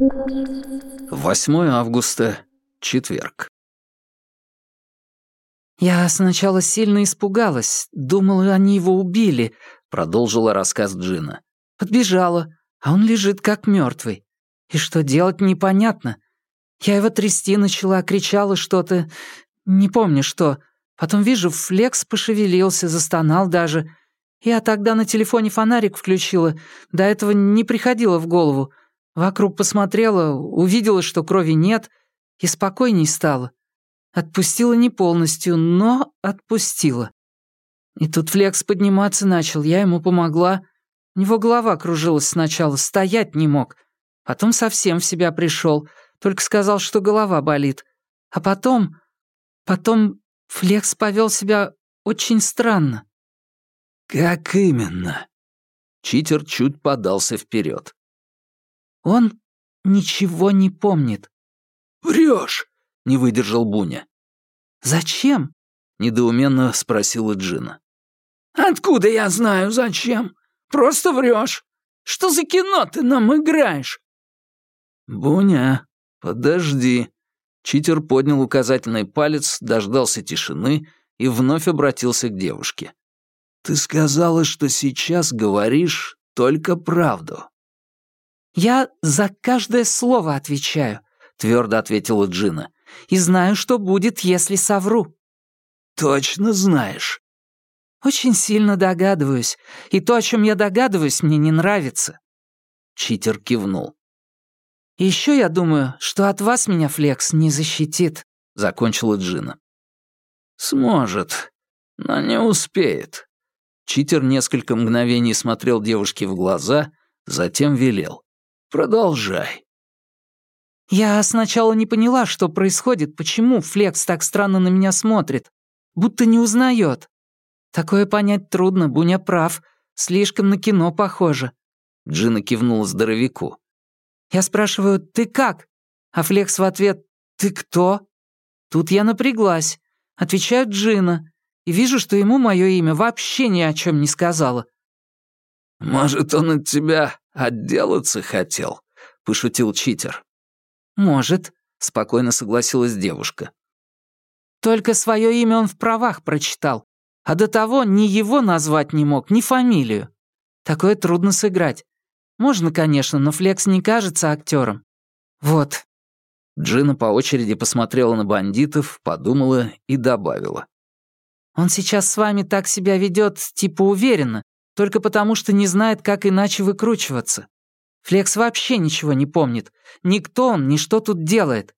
8 августа, четверг. «Я сначала сильно испугалась, думала, они его убили», — продолжила рассказ Джина. «Подбежала, а он лежит как мертвый. И что делать, непонятно. Я его трясти начала, кричала что-то, не помню что. Потом вижу, Флекс пошевелился, застонал даже. Я тогда на телефоне фонарик включила, до этого не приходило в голову. Вокруг посмотрела, увидела, что крови нет, и спокойней стало. Отпустила не полностью, но отпустила. И тут Флекс подниматься начал, я ему помогла. У него голова кружилась сначала, стоять не мог. Потом совсем в себя пришел, только сказал, что голова болит. А потом... Потом Флекс повел себя очень странно. «Как именно?» Читер чуть подался вперед. Он ничего не помнит. Врешь, не выдержал Буня. Зачем? недоуменно спросила Джина. Откуда я знаю, зачем? Просто врешь. Что за кино ты нам играешь? Буня, подожди. Читер поднял указательный палец, дождался тишины и вновь обратился к девушке. Ты сказала, что сейчас говоришь только правду. «Я за каждое слово отвечаю», — твердо ответила Джина. «И знаю, что будет, если совру». «Точно знаешь?» «Очень сильно догадываюсь, и то, о чем я догадываюсь, мне не нравится». Читер кивнул. еще я думаю, что от вас меня Флекс не защитит», — закончила Джина. «Сможет, но не успеет». Читер несколько мгновений смотрел девушке в глаза, затем велел. Продолжай. Я сначала не поняла, что происходит, почему Флекс так странно на меня смотрит, будто не узнает. Такое понять трудно, Буня прав, слишком на кино похоже. Джина кивнула здоровяку. Я спрашиваю, ты как? А Флекс в ответ, ты кто? Тут я напряглась. Отвечаю Джина. И вижу, что ему мое имя вообще ни о чем не сказала. «Может, он от тебя отделаться хотел?» — пошутил читер. «Может», — спокойно согласилась девушка. «Только свое имя он в правах прочитал, а до того ни его назвать не мог, ни фамилию. Такое трудно сыграть. Можно, конечно, но Флекс не кажется актером. Вот». Джина по очереди посмотрела на бандитов, подумала и добавила. «Он сейчас с вами так себя ведет, типа уверенно, только потому, что не знает, как иначе выкручиваться. Флекс вообще ничего не помнит. Никто он, ни что тут делает.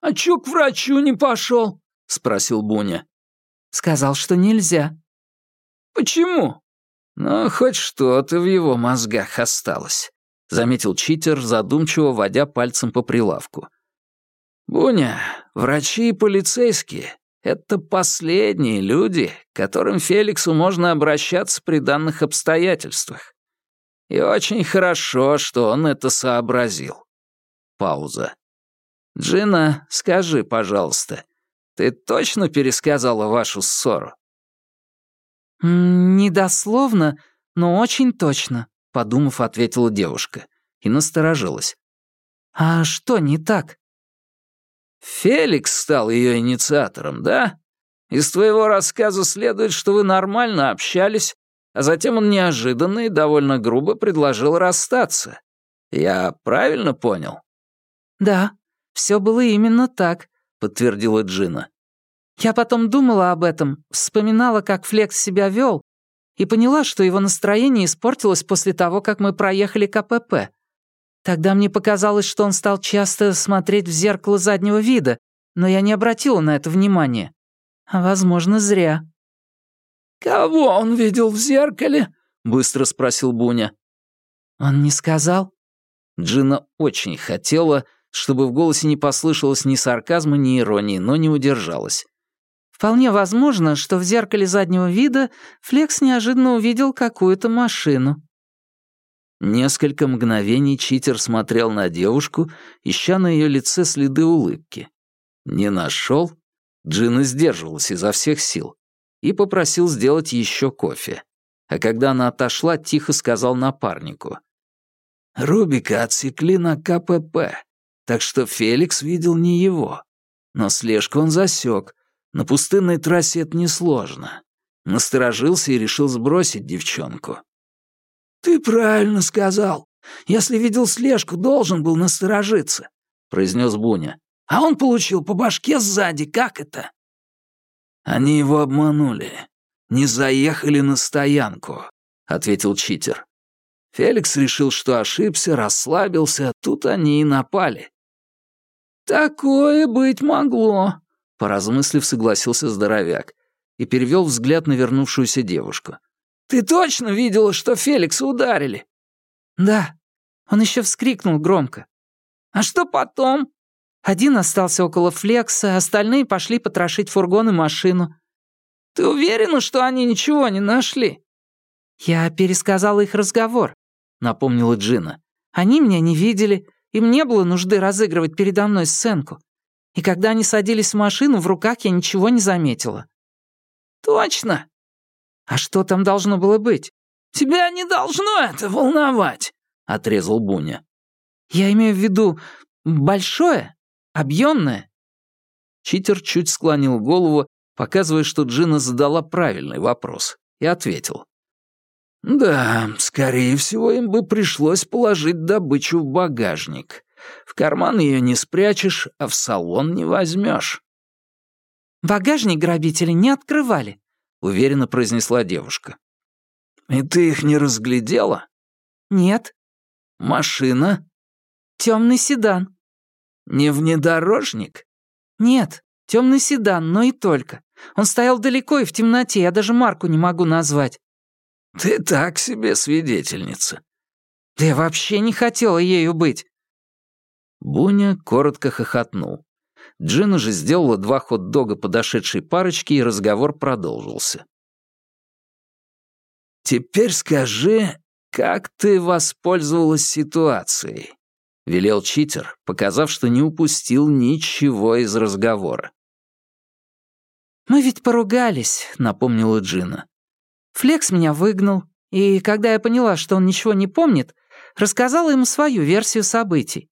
«А чё к врачу не пошел? спросил Буня. Сказал, что нельзя. «Почему?» «Ну, хоть что-то в его мозгах осталось», — заметил читер, задумчиво водя пальцем по прилавку. «Буня, врачи и полицейские это последние люди, к которым Феликсу можно обращаться при данных обстоятельствах. И очень хорошо, что он это сообразил. Пауза. «Джина, скажи, пожалуйста, ты точно пересказала вашу ссору?» «Недословно, но очень точно», — подумав, ответила девушка и насторожилась. «А что не так?» Феликс стал ее инициатором, да? Из твоего рассказа следует, что вы нормально общались, а затем он неожиданно и довольно грубо предложил расстаться. Я правильно понял? Да, все было именно так, подтвердила Джина. Я потом думала об этом, вспоминала, как Флекс себя вел, и поняла, что его настроение испортилось после того, как мы проехали КПП. Тогда мне показалось, что он стал часто смотреть в зеркало заднего вида, но я не обратила на это внимания. А, возможно, зря. «Кого он видел в зеркале?» — быстро спросил Буня. «Он не сказал?» Джина очень хотела, чтобы в голосе не послышалось ни сарказма, ни иронии, но не удержалась. «Вполне возможно, что в зеркале заднего вида Флекс неожиданно увидел какую-то машину». Несколько мгновений читер смотрел на девушку, ища на ее лице следы улыбки. Не нашел. Джина сдерживалась изо всех сил и попросил сделать еще кофе. А когда она отошла, тихо сказал напарнику. Рубика отсекли на КПП, так что Феликс видел не его. Но слежку он засек. На пустынной трассе это несложно. Насторожился и решил сбросить девчонку. «Ты правильно сказал. Если видел слежку, должен был насторожиться», — произнес Буня. «А он получил по башке сзади. Как это?» «Они его обманули. Не заехали на стоянку», — ответил читер. Феликс решил, что ошибся, расслабился, тут они и напали. «Такое быть могло», — поразмыслив, согласился здоровяк и перевел взгляд на вернувшуюся девушку. «Ты точно видела, что Феликса ударили?» «Да». Он еще вскрикнул громко. «А что потом?» Один остался около Флекса, остальные пошли потрошить фургон и машину. «Ты уверена, что они ничего не нашли?» «Я пересказала их разговор», — напомнила Джина. «Они меня не видели, им не было нужды разыгрывать передо мной сценку. И когда они садились в машину, в руках я ничего не заметила». «Точно?» «А что там должно было быть?» «Тебя не должно это волновать», — отрезал Буня. «Я имею в виду большое, объемное». Читер чуть склонил голову, показывая, что Джина задала правильный вопрос, и ответил. «Да, скорее всего, им бы пришлось положить добычу в багажник. В карман ее не спрячешь, а в салон не возьмешь». «Багажник грабители не открывали», — уверенно произнесла девушка. «И ты их не разглядела?» «Нет». «Машина?» «Темный седан». «Не внедорожник?» «Нет, темный седан, но и только. Он стоял далеко и в темноте, я даже марку не могу назвать». «Ты так себе свидетельница». «Да я вообще не хотела ею быть». Буня коротко хохотнул. Джина же сделала два хот-дога подошедшей парочки, и разговор продолжился. «Теперь скажи, как ты воспользовалась ситуацией?» — велел читер, показав, что не упустил ничего из разговора. «Мы ведь поругались», — напомнила Джина. Флекс меня выгнал, и когда я поняла, что он ничего не помнит, рассказала ему свою версию событий.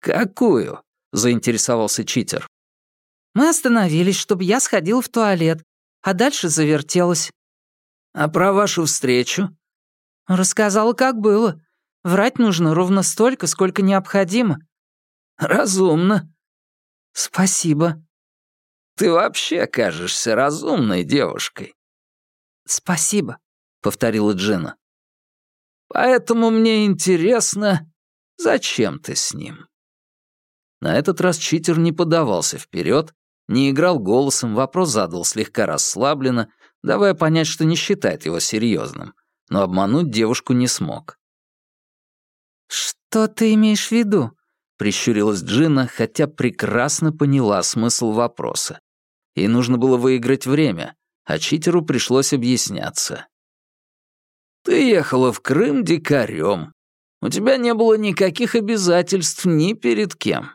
«Какую?» — заинтересовался читер. Мы остановились, чтобы я сходила в туалет, а дальше завертелась. «А про вашу встречу?» Рассказала, как было. Врать нужно ровно столько, сколько необходимо. «Разумно». «Спасибо». «Ты вообще кажешься разумной девушкой». «Спасибо», — повторила Джина. «Поэтому мне интересно, зачем ты с ним?» На этот раз читер не подавался вперед, не играл голосом, вопрос задал слегка расслабленно, давая понять, что не считает его серьезным, но обмануть девушку не смог. «Что ты имеешь в виду?» — прищурилась Джина, хотя прекрасно поняла смысл вопроса. Ей нужно было выиграть время, а читеру пришлось объясняться. «Ты ехала в Крым дикарем. У тебя не было никаких обязательств ни перед кем.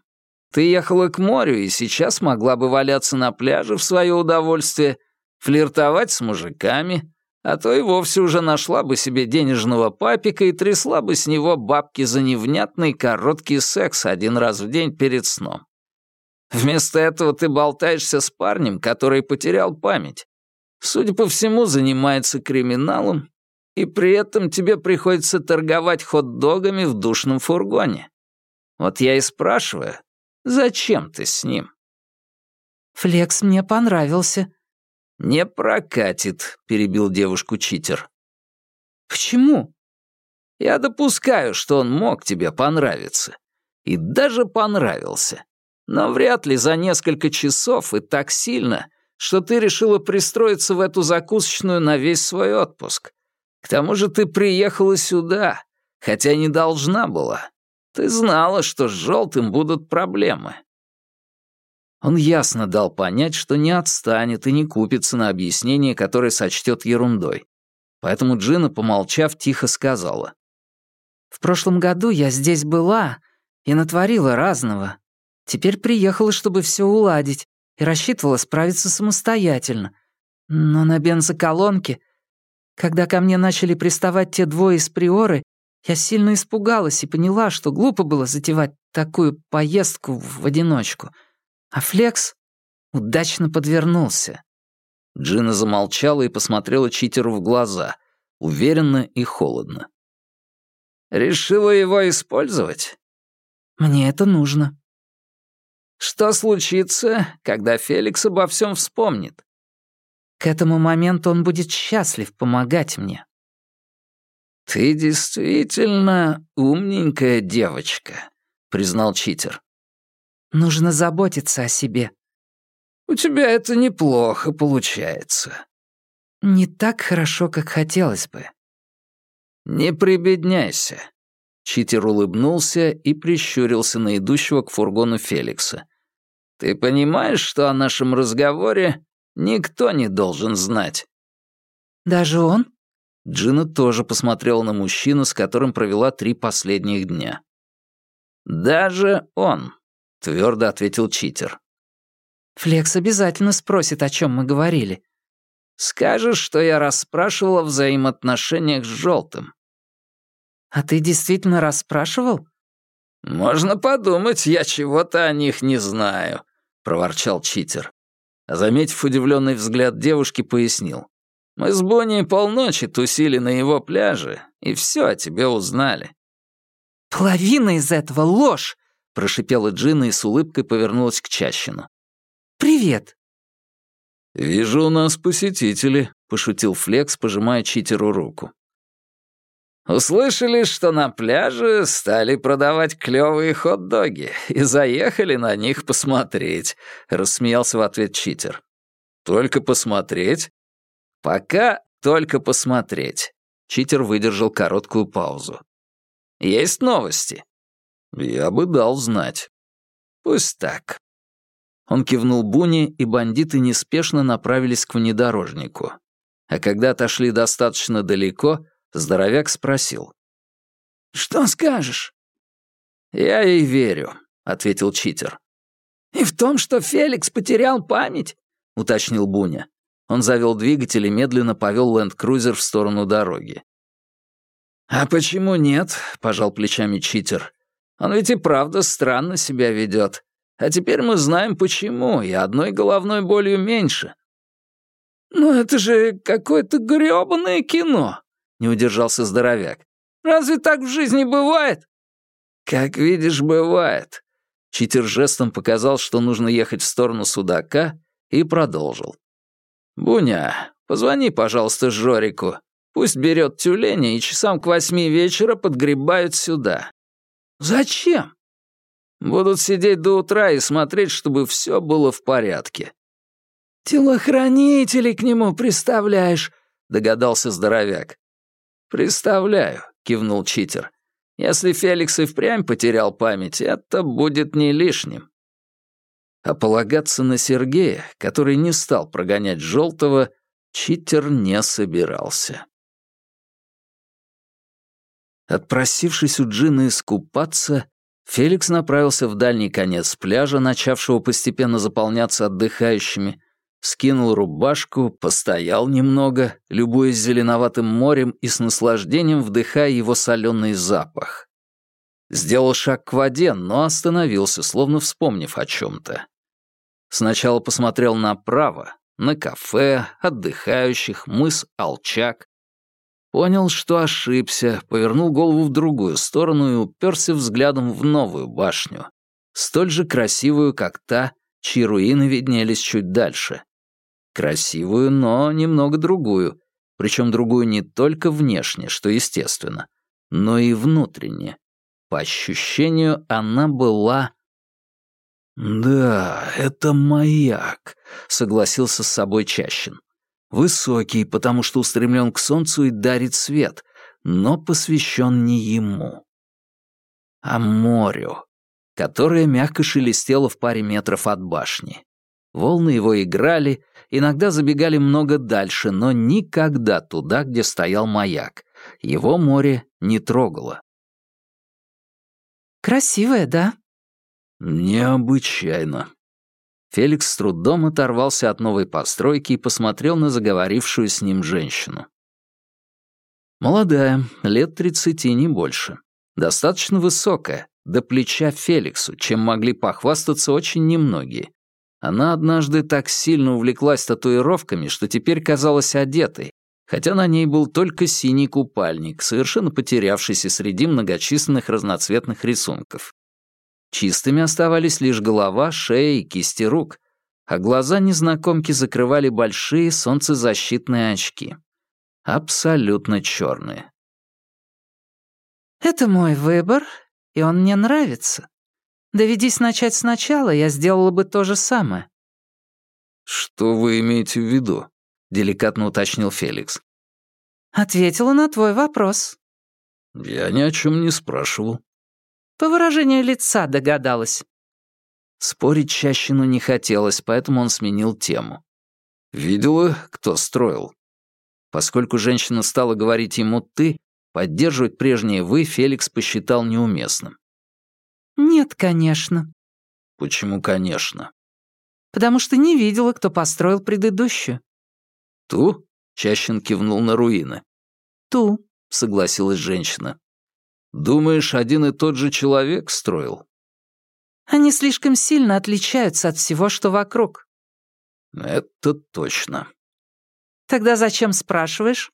Ты ехала к морю и сейчас могла бы валяться на пляже в свое удовольствие, флиртовать с мужиками, а то и вовсе уже нашла бы себе денежного папика и трясла бы с него бабки за невнятный короткий секс один раз в день перед сном. Вместо этого ты болтаешься с парнем, который потерял память, судя по всему, занимается криминалом, и при этом тебе приходится торговать хот-догами в душном фургоне. Вот я и спрашиваю, зачем ты с ним? Флекс мне понравился. Не прокатит, перебил девушку читер. Почему? Я допускаю, что он мог тебе понравиться. И даже понравился. Но вряд ли за несколько часов и так сильно, что ты решила пристроиться в эту закусочную на весь свой отпуск. К тому же ты приехала сюда, хотя не должна была. Ты знала, что с желтым будут проблемы. Он ясно дал понять, что не отстанет и не купится на объяснение, которое сочтет ерундой. Поэтому Джина, помолчав, тихо сказала. «В прошлом году я здесь была и натворила разного. Теперь приехала, чтобы все уладить, и рассчитывала справиться самостоятельно. Но на бензоколонке, когда ко мне начали приставать те двое из приоры, Я сильно испугалась и поняла, что глупо было затевать такую поездку в одиночку. А Флекс удачно подвернулся. Джина замолчала и посмотрела читеру в глаза, уверенно и холодно. «Решила его использовать?» «Мне это нужно». «Что случится, когда Феликс обо всем вспомнит?» «К этому моменту он будет счастлив помогать мне». «Ты действительно умненькая девочка», — признал читер. «Нужно заботиться о себе». «У тебя это неплохо получается». «Не так хорошо, как хотелось бы». «Не прибедняйся». Читер улыбнулся и прищурился на идущего к фургону Феликса. «Ты понимаешь, что о нашем разговоре никто не должен знать?» «Даже он?» Джина тоже посмотрела на мужчину, с которым провела три последних дня. «Даже он», — твердо ответил читер. «Флекс обязательно спросит, о чем мы говорили». «Скажешь, что я расспрашивал о взаимоотношениях с Желтым». «А ты действительно расспрашивал?» «Можно подумать, я чего-то о них не знаю», — проворчал читер. Заметив удивленный взгляд девушки, пояснил. Мы с Бонни полночи тусили на его пляже и все о тебе узнали». «Половина из этого ложь!» — прошипела Джина и с улыбкой повернулась к Чащину. «Привет!» «Вижу, у нас посетители», — пошутил Флекс, пожимая читеру руку. «Услышали, что на пляже стали продавать клёвые хот-доги и заехали на них посмотреть», — рассмеялся в ответ читер. «Только посмотреть? «Пока только посмотреть». Читер выдержал короткую паузу. «Есть новости?» «Я бы дал знать». «Пусть так». Он кивнул Буни, и бандиты неспешно направились к внедорожнику. А когда отошли достаточно далеко, здоровяк спросил. «Что скажешь?» «Я ей верю», — ответил читер. «И в том, что Феликс потерял память?» — уточнил Буня. Он завел двигатель и медленно повел ленд-крузер в сторону дороги. «А почему нет?» — пожал плечами читер. «Он ведь и правда странно себя ведет. А теперь мы знаем, почему, и одной головной болью меньше». «Ну это же какое-то грёбаное кино!» — не удержался здоровяк. «Разве так в жизни бывает?» «Как видишь, бывает». Читер жестом показал, что нужно ехать в сторону судака, и продолжил. «Буня, позвони, пожалуйста, Жорику. Пусть берет тюленя и часам к восьми вечера подгребают сюда». «Зачем?» «Будут сидеть до утра и смотреть, чтобы все было в порядке». «Телохранителей к нему представляешь», — догадался здоровяк. «Представляю», — кивнул читер. «Если Феликс и впрямь потерял память, это будет не лишним». А полагаться на Сергея, который не стал прогонять Желтого, читер не собирался. Отпросившись у Джины искупаться, Феликс направился в дальний конец пляжа, начавшего постепенно заполняться отдыхающими, скинул рубашку, постоял немного, любуясь зеленоватым морем и с наслаждением вдыхая его соленый запах. Сделал шаг к воде, но остановился, словно вспомнив о чем-то. Сначала посмотрел направо, на кафе, отдыхающих, мыс Алчак. Понял, что ошибся, повернул голову в другую сторону и уперся взглядом в новую башню, столь же красивую, как та, чьи руины виднелись чуть дальше. Красивую, но немного другую, причем другую не только внешне, что естественно, но и внутренне. По ощущению, она была... «Да, это маяк», — согласился с собой Чащин. «Высокий, потому что устремлен к солнцу и дарит свет, но посвящен не ему, а морю, которое мягко шелестело в паре метров от башни. Волны его играли, иногда забегали много дальше, но никогда туда, где стоял маяк. Его море не трогало. «Красивая, да?» «Необычайно». Феликс с трудом оторвался от новой постройки и посмотрел на заговорившую с ним женщину. Молодая, лет тридцати, не больше. Достаточно высокая, до плеча Феликсу, чем могли похвастаться очень немногие. Она однажды так сильно увлеклась татуировками, что теперь казалась одетой, хотя на ней был только синий купальник, совершенно потерявшийся среди многочисленных разноцветных рисунков. Чистыми оставались лишь голова, шея и кисти рук, а глаза незнакомки закрывали большие солнцезащитные очки. Абсолютно черные. «Это мой выбор, и он мне нравится. Доведись начать сначала, я сделала бы то же самое». «Что вы имеете в виду?» — деликатно уточнил Феликс. «Ответила на твой вопрос». «Я ни о чем не спрашивал». По выражению лица догадалась. Спорить Чащину не хотелось, поэтому он сменил тему. «Видела, кто строил?» Поскольку женщина стала говорить ему «ты», поддерживать прежнее «вы» Феликс посчитал неуместным. «Нет, конечно». «Почему «конечно»?» «Потому что не видела, кто построил предыдущую». «Ту?» — Чащин кивнул на руины. «Ту», — согласилась женщина. «Думаешь, один и тот же человек строил?» «Они слишком сильно отличаются от всего, что вокруг». «Это точно». «Тогда зачем спрашиваешь?»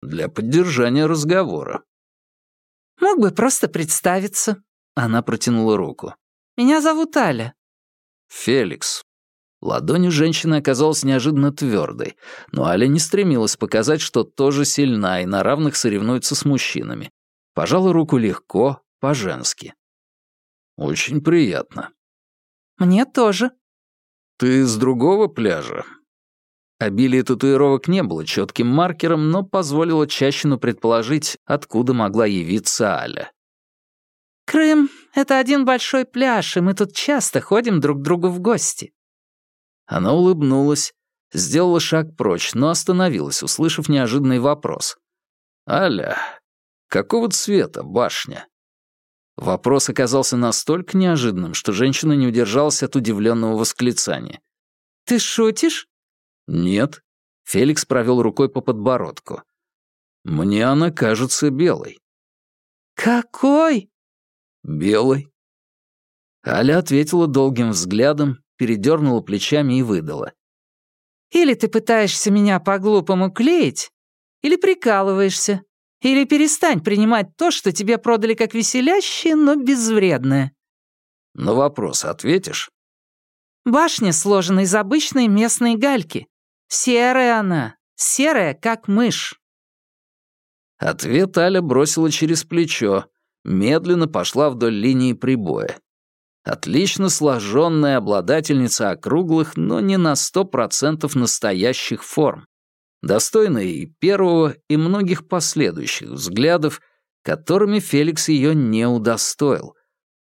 «Для поддержания разговора». «Мог бы просто представиться». Она протянула руку. «Меня зовут Аля». «Феликс». Ладонь у женщины оказалась неожиданно твердой, но Аля не стремилась показать, что тоже сильна и на равных соревнуется с мужчинами. Пожала руку легко, по-женски. «Очень приятно». «Мне тоже». «Ты с другого пляжа?» Обилие татуировок не было четким маркером, но позволило Чащину предположить, откуда могла явиться Аля. «Крым — это один большой пляж, и мы тут часто ходим друг к другу в гости». Она улыбнулась, сделала шаг прочь, но остановилась, услышав неожиданный вопрос. «Аля, какого цвета башня?» Вопрос оказался настолько неожиданным, что женщина не удержалась от удивленного восклицания. «Ты шутишь?» «Нет». Феликс провел рукой по подбородку. «Мне она кажется белой». «Какой?» «Белой». Аля ответила долгим взглядом, передернула плечами и выдала. «Или ты пытаешься меня по-глупому клеить, или прикалываешься, или перестань принимать то, что тебе продали как веселящее, но безвредное». «На вопрос ответишь?» «Башня сложена из обычной местной гальки. Серая она, серая, как мышь». Ответ Аля бросила через плечо, медленно пошла вдоль линии прибоя. Отлично сложенная обладательница округлых, но не на сто процентов настоящих форм. Достойная и первого, и многих последующих взглядов, которыми Феликс ее не удостоил,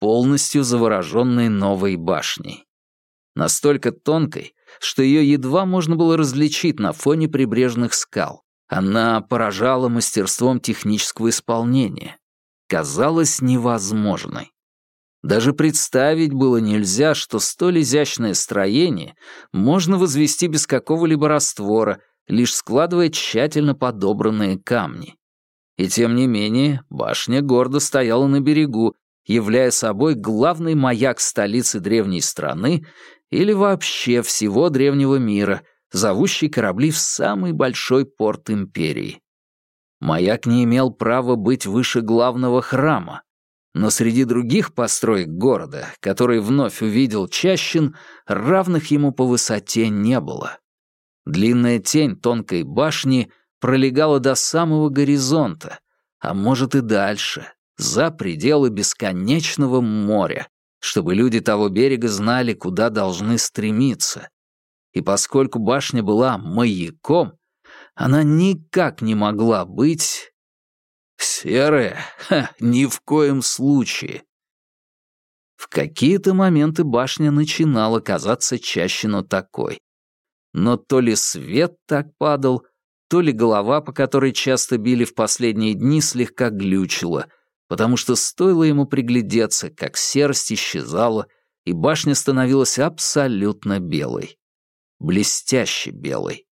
полностью завороженной новой башней. Настолько тонкой, что ее едва можно было различить на фоне прибрежных скал. Она поражала мастерством технического исполнения. Казалась невозможной. Даже представить было нельзя, что столь изящное строение можно возвести без какого-либо раствора, лишь складывая тщательно подобранные камни. И тем не менее, башня гордо стояла на берегу, являя собой главный маяк столицы древней страны или вообще всего древнего мира, зовущий корабли в самый большой порт империи. Маяк не имел права быть выше главного храма, но среди других построек города, которые вновь увидел Чащин, равных ему по высоте не было. Длинная тень тонкой башни пролегала до самого горизонта, а может и дальше, за пределы бесконечного моря, чтобы люди того берега знали, куда должны стремиться. И поскольку башня была маяком, она никак не могла быть Серая? Ха, ни в коем случае. В какие-то моменты башня начинала казаться чащину такой. Но то ли свет так падал, то ли голова, по которой часто били в последние дни, слегка глючила, потому что стоило ему приглядеться, как серость исчезала, и башня становилась абсолютно белой. Блестяще белой.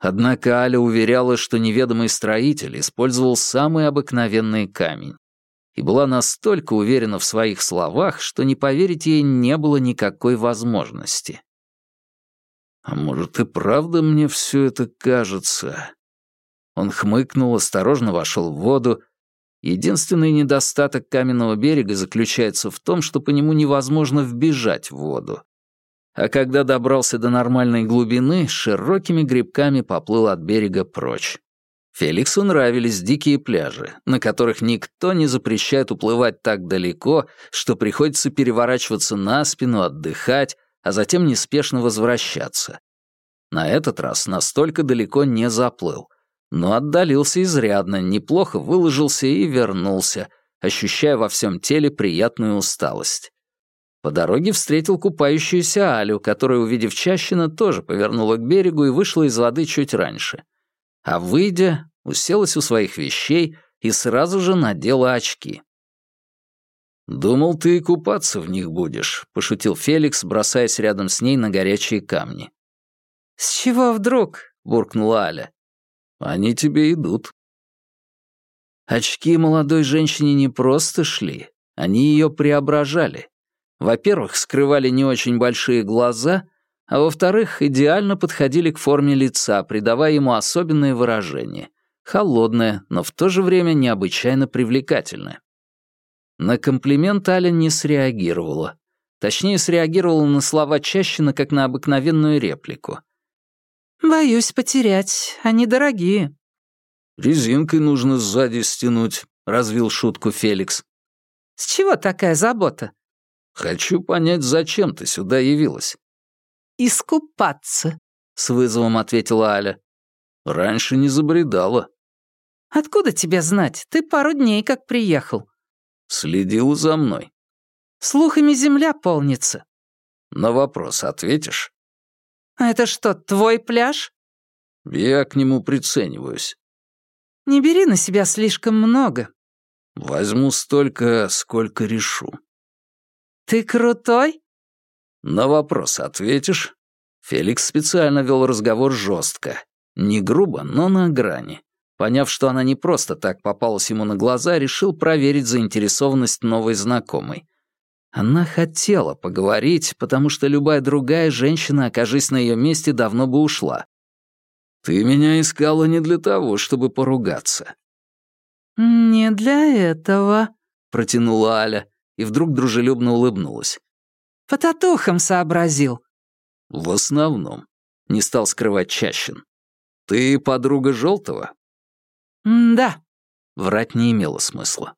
Однако Аля уверяла, что неведомый строитель использовал самый обыкновенный камень. И была настолько уверена в своих словах, что не поверить ей не было никакой возможности. «А может, и правда мне все это кажется?» Он хмыкнул, осторожно вошел в воду. Единственный недостаток каменного берега заключается в том, что по нему невозможно вбежать в воду а когда добрался до нормальной глубины, широкими грибками поплыл от берега прочь. Феликсу нравились дикие пляжи, на которых никто не запрещает уплывать так далеко, что приходится переворачиваться на спину, отдыхать, а затем неспешно возвращаться. На этот раз настолько далеко не заплыл, но отдалился изрядно, неплохо выложился и вернулся, ощущая во всем теле приятную усталость. По дороге встретил купающуюся Алю, которая, увидев Чащина, тоже повернула к берегу и вышла из воды чуть раньше. А выйдя, уселась у своих вещей и сразу же надела очки. «Думал, ты купаться в них будешь», — пошутил Феликс, бросаясь рядом с ней на горячие камни. «С чего вдруг?» — буркнула Аля. «Они тебе идут». Очки молодой женщине не просто шли, они ее преображали. Во-первых, скрывали не очень большие глаза, а во-вторых, идеально подходили к форме лица, придавая ему особенное выражение. Холодное, но в то же время необычайно привлекательное. На комплимент Аля не среагировала. Точнее, среагировала на слова Чащина, как на обыкновенную реплику. «Боюсь потерять. Они дорогие». «Резинкой нужно сзади стянуть», — развил шутку Феликс. «С чего такая забота?» «Хочу понять, зачем ты сюда явилась?» «Искупаться», — с вызовом ответила Аля. «Раньше не забредала». «Откуда тебе знать? Ты пару дней как приехал». «Следил за мной». «Слухами земля полнится». «На вопрос ответишь?» «А это что, твой пляж?» «Я к нему прицениваюсь». «Не бери на себя слишком много». «Возьму столько, сколько решу». «Ты крутой?» «На вопрос ответишь?» Феликс специально вел разговор жестко. Не грубо, но на грани. Поняв, что она не просто так попалась ему на глаза, решил проверить заинтересованность новой знакомой. Она хотела поговорить, потому что любая другая женщина, окажись на ее месте, давно бы ушла. «Ты меня искала не для того, чтобы поругаться». «Не для этого», — протянула Аля и вдруг дружелюбно улыбнулась. «По татухам сообразил». «В основном», — не стал скрывать Чащин. «Ты подруга Желтого?» «Да». Врать не имело смысла.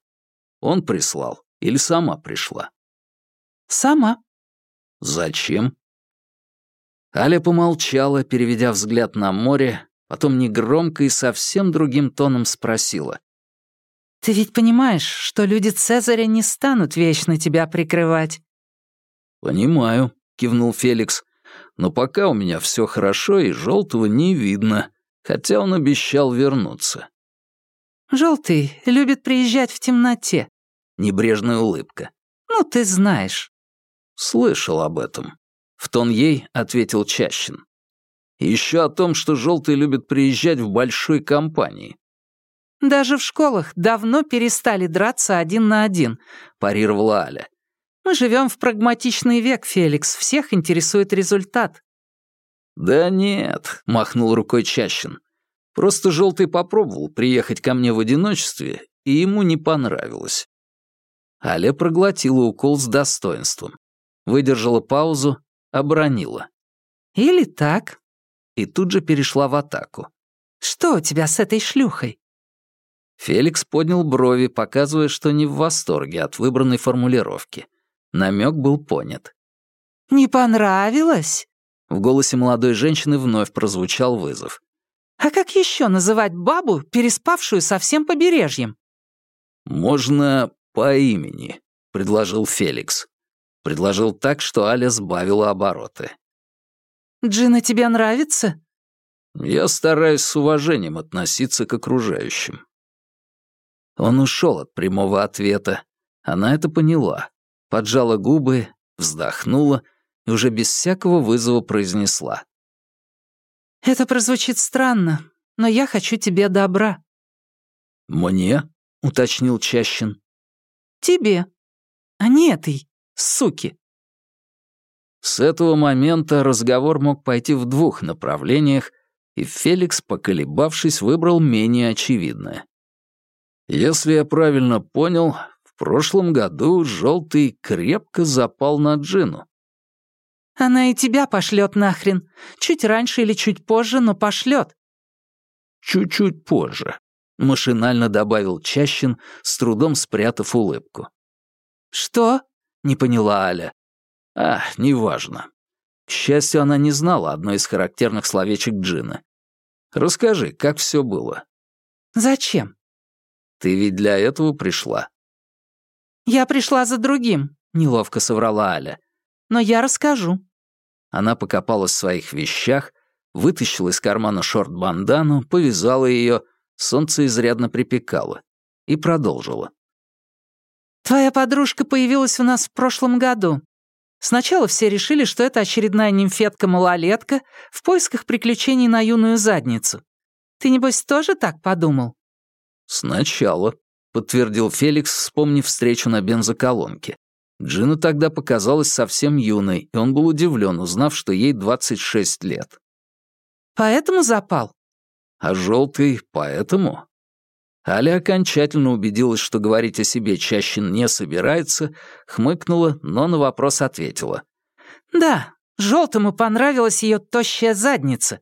Он прислал или сама пришла? «Сама». «Зачем?» Аля помолчала, переведя взгляд на море, потом негромко и совсем другим тоном спросила. Ты ведь понимаешь, что люди Цезаря не станут вечно тебя прикрывать?» «Понимаю», — кивнул Феликс. «Но пока у меня все хорошо, и желтого не видно, хотя он обещал вернуться». «Желтый любит приезжать в темноте», — небрежная улыбка. «Ну, ты знаешь». «Слышал об этом», — в тон ей ответил Чащин. «И еще о том, что желтый любит приезжать в большой компании. «Даже в школах давно перестали драться один на один», — парировала Аля. «Мы живем в прагматичный век, Феликс. Всех интересует результат». «Да нет», — махнул рукой Чащин. «Просто Желтый попробовал приехать ко мне в одиночестве, и ему не понравилось». Аля проглотила укол с достоинством. Выдержала паузу, оборонила. «Или так». И тут же перешла в атаку. «Что у тебя с этой шлюхой?» Феликс поднял брови, показывая, что не в восторге от выбранной формулировки. Намек был понят. «Не понравилось?» В голосе молодой женщины вновь прозвучал вызов. «А как еще называть бабу, переспавшую со всем побережьем?» «Можно по имени», — предложил Феликс. Предложил так, что Аля сбавила обороты. «Джина тебе нравится?» «Я стараюсь с уважением относиться к окружающим». Он ушел от прямого ответа. Она это поняла. Поджала губы, вздохнула и уже без всякого вызова произнесла. «Это прозвучит странно, но я хочу тебе добра». «Мне?» — уточнил Чащин. «Тебе, а не этой суки». С этого момента разговор мог пойти в двух направлениях, и Феликс, поколебавшись, выбрал менее очевидное. Если я правильно понял, в прошлом году Желтый крепко запал на Джину. Она и тебя пошлет нахрен. Чуть раньше или чуть позже, но пошлет. Чуть-чуть позже, машинально добавил Чащин, с трудом спрятав улыбку. Что? Не поняла Аля. А, неважно. К счастью, она не знала одной из характерных словечек Джина. Расскажи, как все было. Зачем? Ты ведь для этого пришла. Я пришла за другим, неловко соврала Аля. Но я расскажу. Она покопалась в своих вещах, вытащила из кармана шорт-бандану, повязала ее, солнце изрядно припекало, и продолжила. «Твоя подружка появилась у нас в прошлом году. Сначала все решили, что это очередная нимфетка-малолетка в поисках приключений на юную задницу. Ты, небось, тоже так подумал?» «Сначала», — подтвердил Феликс, вспомнив встречу на бензоколонке. Джина тогда показалась совсем юной, и он был удивлен, узнав, что ей 26 лет. «Поэтому запал?» «А желтый поэтому?» Аля окончательно убедилась, что говорить о себе чаще не собирается, хмыкнула, но на вопрос ответила. «Да, желтому понравилась ее тощая задница».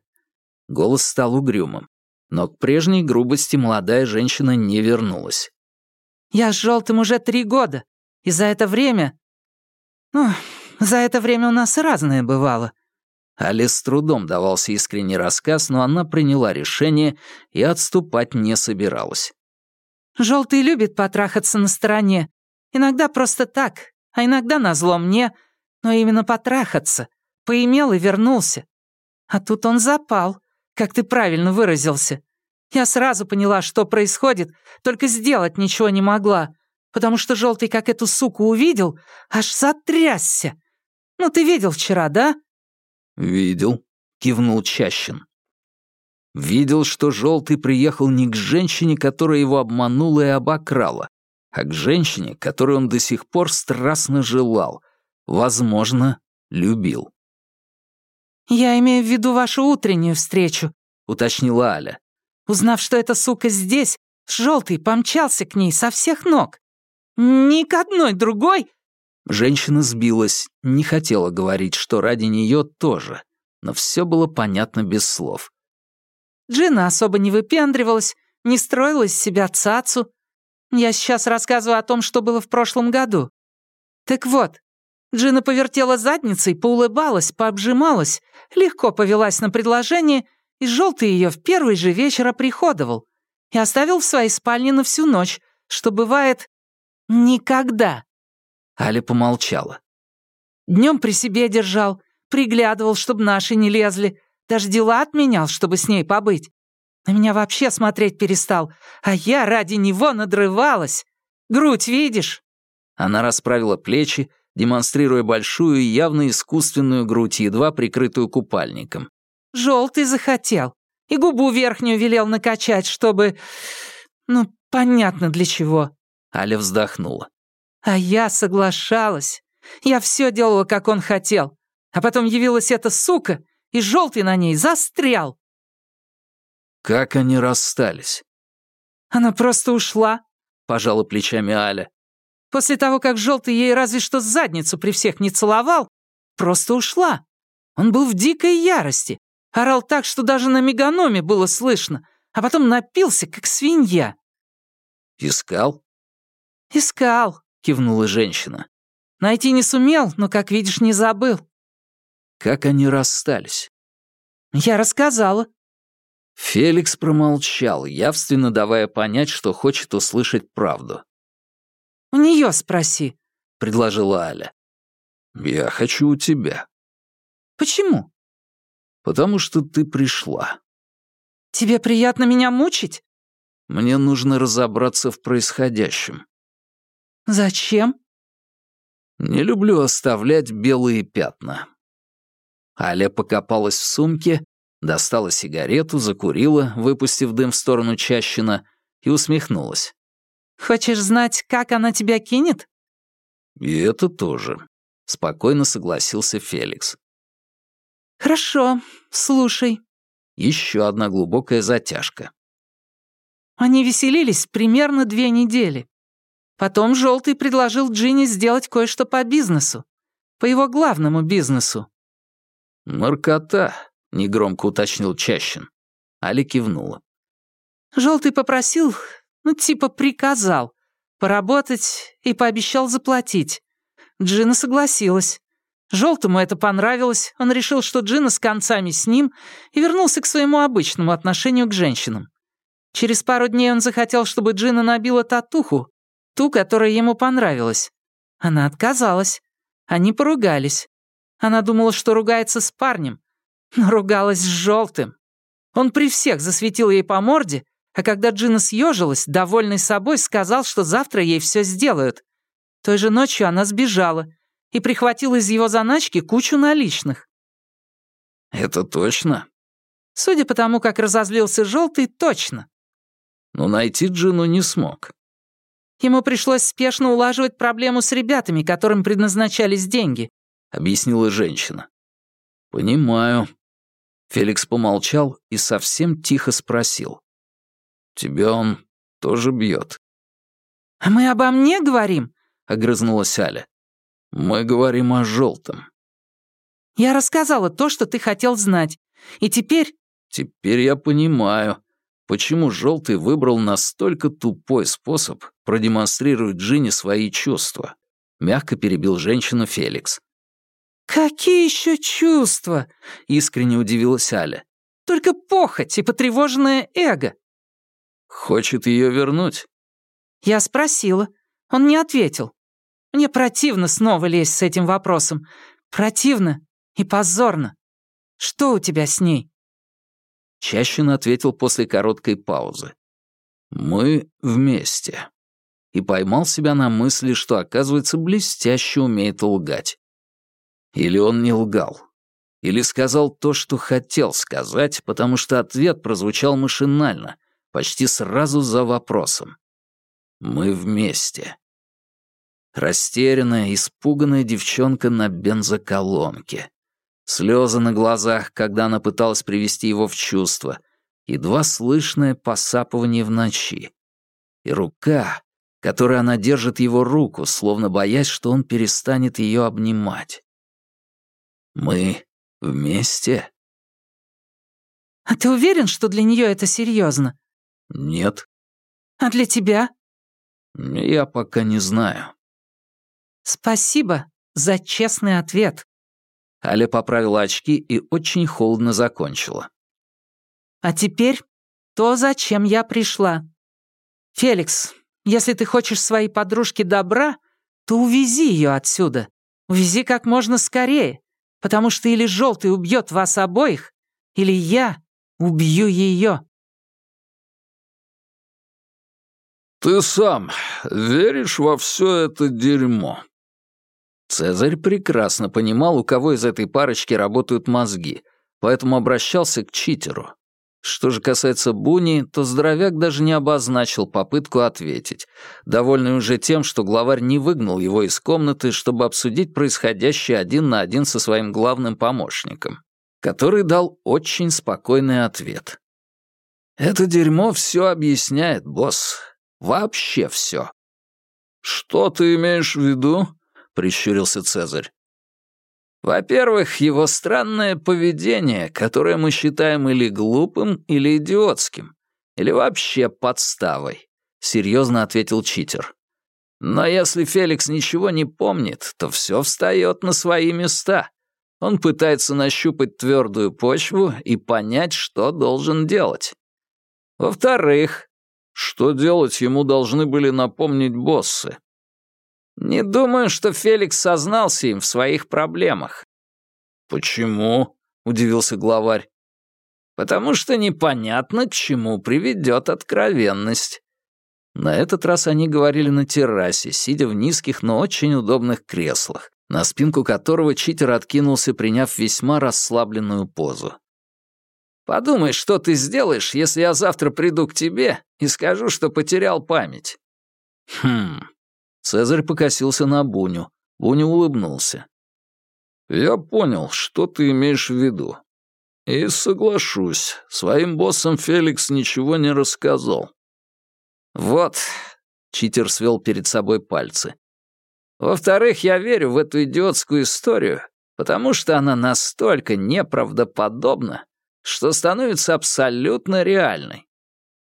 Голос стал угрюмым, но к прежней грубости молодая женщина не вернулась. «Я с желтым уже три года, и за это время... Ну, за это время у нас разное бывало. Али с трудом давался искренний рассказ, но она приняла решение и отступать не собиралась. «Желтый любит потрахаться на стороне. Иногда просто так, а иногда назло мне, но именно потрахаться. Поимел и вернулся. А тут он запал, как ты правильно выразился. Я сразу поняла, что происходит, только сделать ничего не могла, потому что Желтый, как эту суку увидел, аж затрясся. Ну, ты видел вчера, да?» «Видел», — кивнул Чащин. Видел, что Желтый приехал не к женщине, которая его обманула и обокрала, а к женщине, которую он до сих пор страстно желал, возможно, любил. «Я имею в виду вашу утреннюю встречу», — уточнила Аля. «Узнав, что эта сука здесь, Желтый помчался к ней со всех ног. Ни к одной другой Женщина сбилась, не хотела говорить, что ради нее тоже, но все было понятно без слов. Джина особо не выпендривалась, не строила из себя цацу. Я сейчас рассказываю о том, что было в прошлом году. Так вот, Джина повертела задницей, поулыбалась, пообжималась, легко повелась на предложение, и желтый ее в первый же вечер оприходовал и оставил в своей спальне на всю ночь, что бывает никогда. Аля помолчала. Днем при себе держал, приглядывал, чтобы наши не лезли, даже дела отменял, чтобы с ней побыть. На меня вообще смотреть перестал, а я ради него надрывалась. Грудь видишь?» Она расправила плечи, демонстрируя большую и явно искусственную грудь, едва прикрытую купальником. «Желтый захотел. И губу верхнюю велел накачать, чтобы... Ну, понятно для чего». Аля вздохнула. А я соглашалась. Я все делала, как он хотел. А потом явилась эта сука, и желтый на ней застрял. Как они расстались? Она просто ушла, пожала плечами Аля. После того, как желтый ей разве что задницу при всех не целовал, просто ушла. Он был в дикой ярости. Орал так, что даже на меганоме было слышно, а потом напился, как свинья. Искал? Искал, — кивнула женщина. «Найти не сумел, но, как видишь, не забыл». «Как они расстались?» «Я рассказала». Феликс промолчал, явственно давая понять, что хочет услышать правду. «У нее спроси», — предложила Аля. «Я хочу у тебя». «Почему?» «Потому что ты пришла». «Тебе приятно меня мучить?» «Мне нужно разобраться в происходящем». «Зачем?» «Не люблю оставлять белые пятна». Аля покопалась в сумке Достала сигарету, закурила, выпустив дым в сторону Чащина, и усмехнулась. «Хочешь знать, как она тебя кинет?» «И это тоже», — спокойно согласился Феликс. «Хорошо, слушай». Еще одна глубокая затяжка. Они веселились примерно две недели. Потом Желтый предложил Джинни сделать кое-что по бизнесу. По его главному бизнесу. «Наркота», — негромко уточнил Чащин. Али кивнула. Желтый попросил, ну типа приказал, поработать и пообещал заплатить. Джина согласилась. Желтому это понравилось, он решил, что Джина с концами с ним и вернулся к своему обычному отношению к женщинам. Через пару дней он захотел, чтобы Джина набила татуху, ту, которая ему понравилась. Она отказалась. Они поругались. Она думала, что ругается с парнем, но ругалась с желтым. Он при всех засветил ей по морде, а когда Джина съежилась, довольный собой, сказал, что завтра ей все сделают. Той же ночью она сбежала и прихватила из его заначки кучу наличных. «Это точно?» Судя по тому, как разозлился желтый, точно. Но найти Джину не смог. Ему пришлось спешно улаживать проблему с ребятами, которым предназначались деньги», — объяснила женщина. «Понимаю». Феликс помолчал и совсем тихо спросил. «Тебя он тоже бьет?» «А мы обо мне говорим?» — огрызнулась Аля. «Мы говорим о желтом». «Я рассказала то, что ты хотел знать. И теперь...» «Теперь я понимаю почему Желтый выбрал настолько тупой способ продемонстрировать Джинни свои чувства. Мягко перебил женщину Феликс. «Какие еще чувства?» — искренне удивилась Аля. «Только похоть и потревоженное эго». «Хочет ее вернуть?» Я спросила. Он не ответил. Мне противно снова лезть с этим вопросом. Противно и позорно. Что у тебя с ней? Чащин ответил после короткой паузы. «Мы вместе». И поймал себя на мысли, что, оказывается, блестяще умеет лгать. Или он не лгал. Или сказал то, что хотел сказать, потому что ответ прозвучал машинально, почти сразу за вопросом. «Мы вместе». Растерянная, испуганная девчонка на бензоколонке слезы на глазах, когда она пыталась привести его в чувство, едва слышное посапывание в ночи. И рука, которой она держит его руку, словно боясь, что он перестанет ее обнимать. «Мы вместе?» «А ты уверен, что для нее это серьезно? «Нет». «А для тебя?» «Я пока не знаю». «Спасибо за честный ответ», Аля поправила очки и очень холодно закончила. «А теперь то, зачем я пришла. Феликс, если ты хочешь своей подружке добра, то увези ее отсюда. Увези как можно скорее, потому что или желтый убьет вас обоих, или я убью ее». «Ты сам веришь во все это дерьмо?» Цезарь прекрасно понимал, у кого из этой парочки работают мозги, поэтому обращался к читеру. Что же касается Буни, то здоровяк даже не обозначил попытку ответить, довольный уже тем, что главарь не выгнал его из комнаты, чтобы обсудить происходящее один на один со своим главным помощником, который дал очень спокойный ответ. «Это дерьмо все объясняет, босс. Вообще все». «Что ты имеешь в виду?» прищурился Цезарь. Во-первых, его странное поведение, которое мы считаем или глупым, или идиотским, или вообще подставой, серьезно ответил читер. Но если Феликс ничего не помнит, то все встает на свои места. Он пытается нащупать твердую почву и понять, что должен делать. Во-вторых, что делать ему должны были напомнить боссы. Не думаю, что Феликс сознался им в своих проблемах. Почему? удивился главарь. Потому что непонятно, к чему приведет откровенность. На этот раз они говорили на террасе, сидя в низких, но очень удобных креслах, на спинку которого читер откинулся, приняв весьма расслабленную позу. Подумай, что ты сделаешь, если я завтра приду к тебе и скажу, что потерял память». «Хм...» Цезарь покосился на Буню. Буня улыбнулся. «Я понял, что ты имеешь в виду. И соглашусь, своим боссам Феликс ничего не рассказал». «Вот», — читер свел перед собой пальцы. «Во-вторых, я верю в эту идиотскую историю, потому что она настолько неправдоподобна, что становится абсолютно реальной.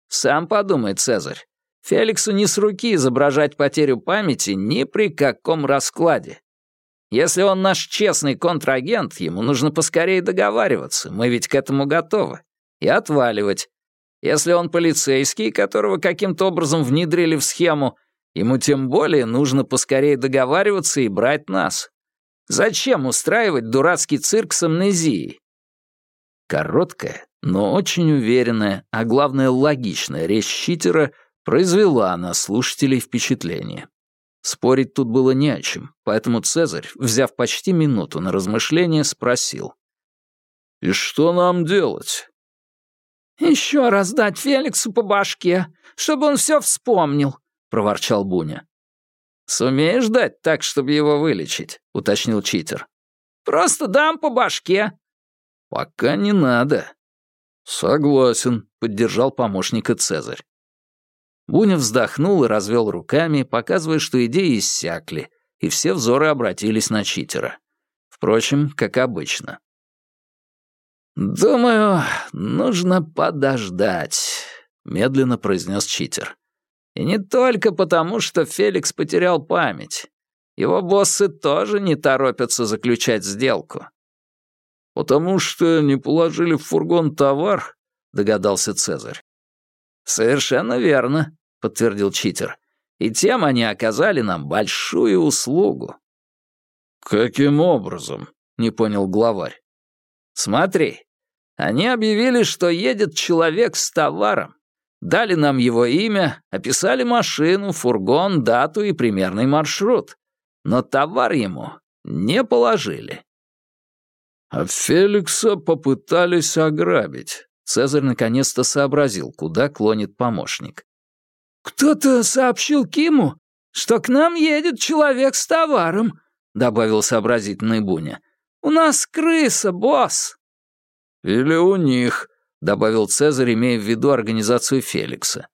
Сам подумай, Цезарь, Феликсу не с руки изображать потерю памяти ни при каком раскладе. Если он наш честный контрагент, ему нужно поскорее договариваться, мы ведь к этому готовы, и отваливать. Если он полицейский, которого каким-то образом внедрили в схему, ему тем более нужно поскорее договариваться и брать нас. Зачем устраивать дурацкий цирк с амнезией? Короткая, но очень уверенная, а главное логичная речь читера произвела на слушателей впечатление. Спорить тут было не о чем, поэтому Цезарь, взяв почти минуту на размышление, спросил. «И что нам делать?» «Еще раз дать Феликсу по башке, чтобы он все вспомнил», — проворчал Буня. «Сумеешь дать так, чтобы его вылечить?» — уточнил читер. «Просто дам по башке». «Пока не надо». «Согласен», — поддержал помощника Цезарь. Буня вздохнул и развел руками, показывая, что идеи иссякли, и все взоры обратились на читера. Впрочем, как обычно. «Думаю, нужно подождать», — медленно произнес читер. «И не только потому, что Феликс потерял память. Его боссы тоже не торопятся заключать сделку». «Потому что не положили в фургон товар?» — догадался Цезарь. «Совершенно верно», — подтвердил читер. «И тем они оказали нам большую услугу». «Каким образом?» — не понял главарь. «Смотри, они объявили, что едет человек с товаром. Дали нам его имя, описали машину, фургон, дату и примерный маршрут. Но товар ему не положили». «А Феликса попытались ограбить», Цезарь наконец-то сообразил, куда клонит помощник. «Кто-то сообщил Киму, что к нам едет человек с товаром», — добавил сообразительный Буня. «У нас крыса, босс». «Или у них», — добавил Цезарь, имея в виду организацию Феликса.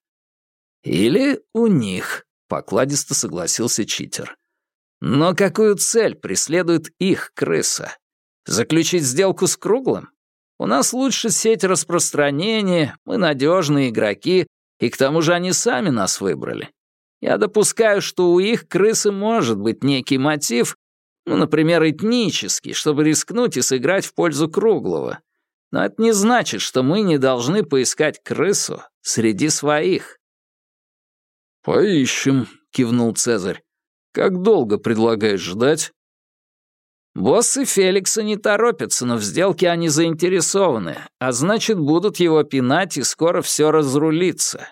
«Или у них», — покладисто согласился читер. «Но какую цель преследует их крыса? Заключить сделку с Круглым? У нас лучше сеть распространения, мы надежные игроки, и к тому же они сами нас выбрали. Я допускаю, что у их крысы может быть некий мотив, ну, например, этнический, чтобы рискнуть и сыграть в пользу Круглого. Но это не значит, что мы не должны поискать крысу среди своих. «Поищем», — кивнул Цезарь. «Как долго предлагаешь ждать?» Боссы Феликса не торопятся, но в сделке они заинтересованы, а значит, будут его пинать, и скоро все разрулится.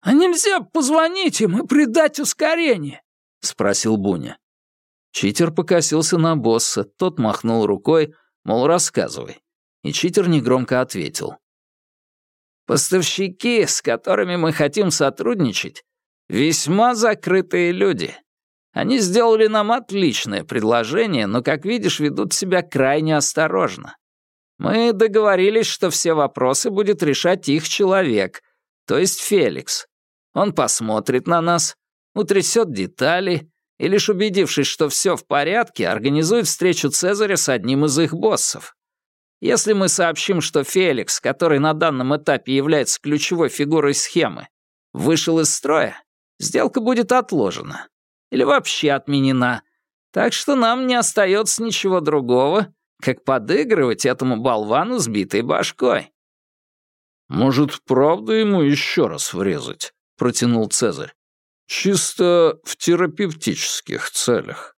«А нельзя позвонить им и придать ускорение?» — спросил Буня. Читер покосился на босса, тот махнул рукой, мол, рассказывай. И читер негромко ответил. «Поставщики, с которыми мы хотим сотрудничать, весьма закрытые люди. Они сделали нам отличное предложение, но, как видишь, ведут себя крайне осторожно. Мы договорились, что все вопросы будет решать их человек, то есть Феликс. Он посмотрит на нас, утрясет детали и, лишь убедившись, что все в порядке, организует встречу Цезаря с одним из их боссов. Если мы сообщим, что Феликс, который на данном этапе является ключевой фигурой схемы, вышел из строя, сделка будет отложена или вообще отменена. Так что нам не остается ничего другого, как подыгрывать этому болвану с битой башкой». «Может, правда ему еще раз врезать?» — протянул Цезарь. «Чисто в терапевтических целях».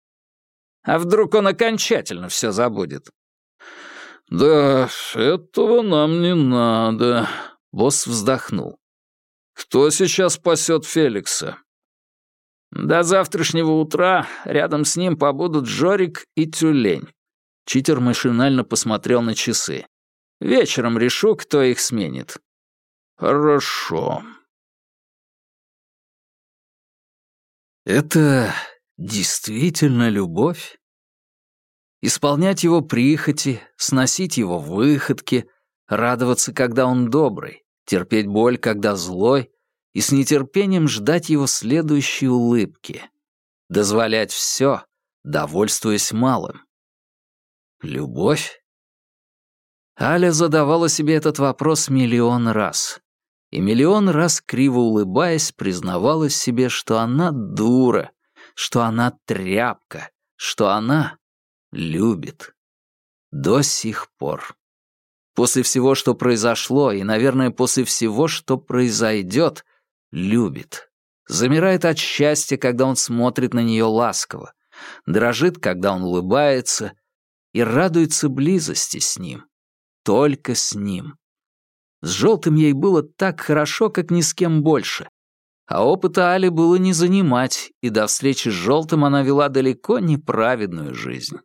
«А вдруг он окончательно все забудет?» «Да, этого нам не надо», — босс вздохнул. «Кто сейчас спасет Феликса?» До завтрашнего утра рядом с ним побудут Жорик и Тюлень. Читер машинально посмотрел на часы. Вечером решу, кто их сменит». «Хорошо». Это действительно любовь? Исполнять его прихоти, сносить его выходки, радоваться, когда он добрый, терпеть боль, когда злой, и с нетерпением ждать его следующей улыбки. Дозволять все, довольствуясь малым. Любовь? Аля задавала себе этот вопрос миллион раз. И миллион раз, криво улыбаясь, признавалась себе, что она дура, что она тряпка, что она любит. До сих пор. После всего, что произошло, и, наверное, после всего, что произойдет, любит. Замирает от счастья, когда он смотрит на нее ласково, дрожит, когда он улыбается, и радуется близости с ним. Только с ним. С желтым ей было так хорошо, как ни с кем больше. А опыта Али было не занимать, и до встречи с желтым она вела далеко неправедную жизнь.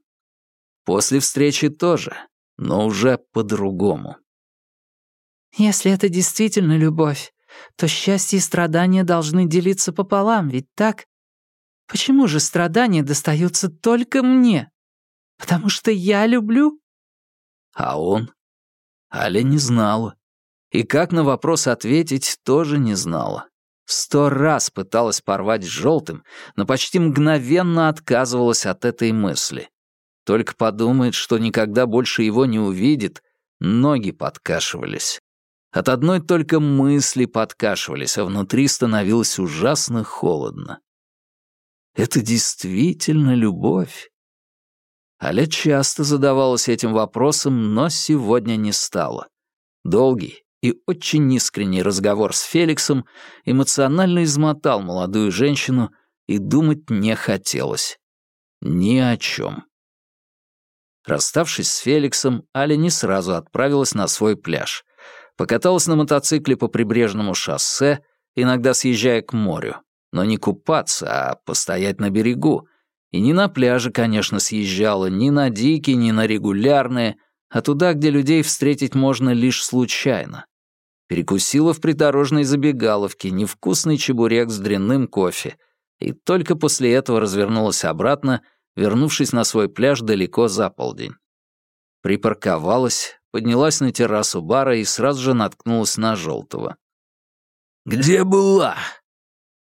После встречи тоже, но уже по-другому. «Если это действительно любовь, то счастье и страдания должны делиться пополам, ведь так? Почему же страдания достаются только мне? Потому что я люблю?» А он? Аля не знала. И как на вопрос ответить, тоже не знала. Сто раз пыталась порвать с желтым, но почти мгновенно отказывалась от этой мысли. Только подумает, что никогда больше его не увидит, ноги подкашивались. От одной только мысли подкашивались, а внутри становилось ужасно холодно. Это действительно любовь? Аля часто задавалась этим вопросом, но сегодня не стала. Долгий, и очень искренний разговор с Феликсом эмоционально измотал молодую женщину, и думать не хотелось. Ни о чем. Расставшись с Феликсом, Аля не сразу отправилась на свой пляж. Покаталась на мотоцикле по прибрежному шоссе, иногда съезжая к морю. Но не купаться, а постоять на берегу. И не на пляже, конечно, съезжала, ни на дикие, ни на регулярные, а туда, где людей встретить можно лишь случайно. Перекусила в придорожной забегаловке невкусный чебурек с дрянным кофе и только после этого развернулась обратно, вернувшись на свой пляж далеко за полдень. Припарковалась, поднялась на террасу бара и сразу же наткнулась на Желтого. «Где была?»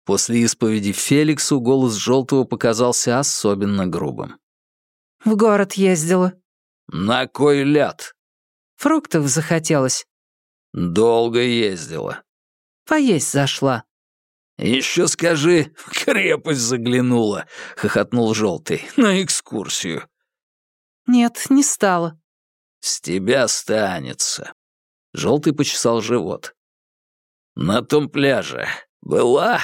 После исповеди Феликсу голос Желтого показался особенно грубым. «В город ездила». «На кой ляд?» «Фруктов захотелось». «Долго ездила». «Поесть зашла». «Еще скажи, в крепость заглянула», — хохотнул Желтый, — «на экскурсию». «Нет, не стала». «С тебя останется». Желтый почесал живот. «На том пляже была?»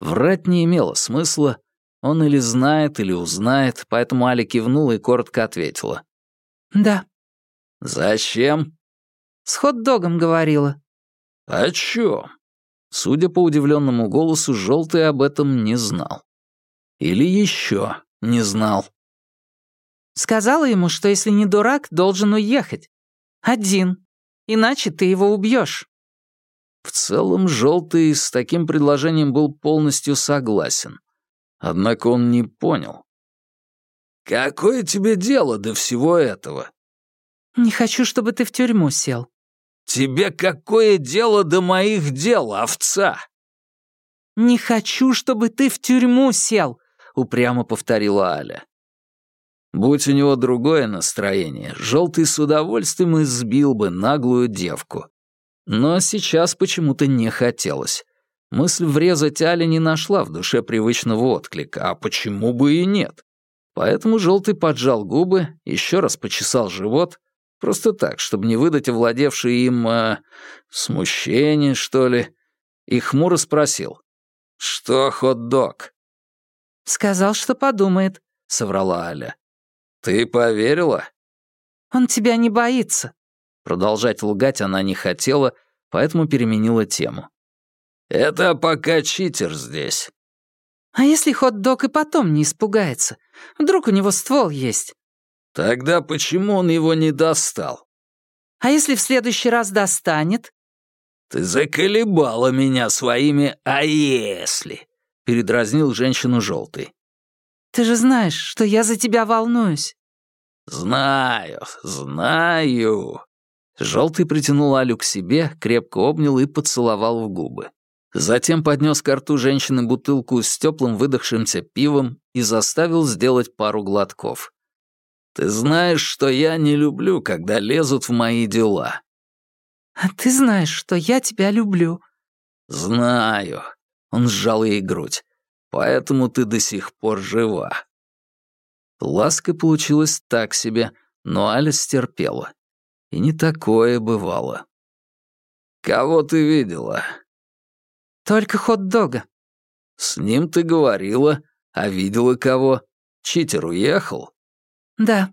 Врать не имело смысла. Он или знает, или узнает, поэтому Аля кивнула и коротко ответила. «Да». «Зачем?» С хот-догом говорила». «О чем?» Судя по удивленному голосу, Желтый об этом не знал. Или еще не знал. Сказала ему, что если не дурак, должен уехать. Один. Иначе ты его убьешь. В целом, Желтый с таким предложением был полностью согласен. Однако он не понял. «Какое тебе дело до всего этого?» «Не хочу, чтобы ты в тюрьму сел». «Тебе какое дело до моих дел, овца?» «Не хочу, чтобы ты в тюрьму сел», — упрямо повторила Аля. Будь у него другое настроение, Желтый с удовольствием избил бы наглую девку. Но сейчас почему-то не хотелось. Мысль врезать Але не нашла в душе привычного отклика, а почему бы и нет? Поэтому Желтый поджал губы, еще раз почесал живот Просто так, чтобы не выдать овладевшее им... Э, смущение, что ли. И хмуро спросил. «Что хот-дог?» «Сказал, что подумает», — соврала Аля. «Ты поверила?» «Он тебя не боится». Продолжать лгать она не хотела, поэтому переменила тему. «Это пока читер здесь». «А если хот-дог и потом не испугается? Вдруг у него ствол есть?» Тогда почему он его не достал? А если в следующий раз достанет?» «Ты заколебала меня своими «а если»?» — передразнил женщину желтый. «Ты же знаешь, что я за тебя волнуюсь». «Знаю, знаю». Желтый притянул Алю к себе, крепко обнял и поцеловал в губы. Затем поднес к рту женщины бутылку с теплым выдохшимся пивом и заставил сделать пару глотков. «Ты знаешь, что я не люблю, когда лезут в мои дела». «А ты знаешь, что я тебя люблю». «Знаю». Он сжал ей грудь. «Поэтому ты до сих пор жива». Ласка получилась так себе, но Аля стерпела. И не такое бывало. «Кого ты видела?» «Только хот-дога». «С ним ты говорила, а видела кого? Читер уехал?» «Да.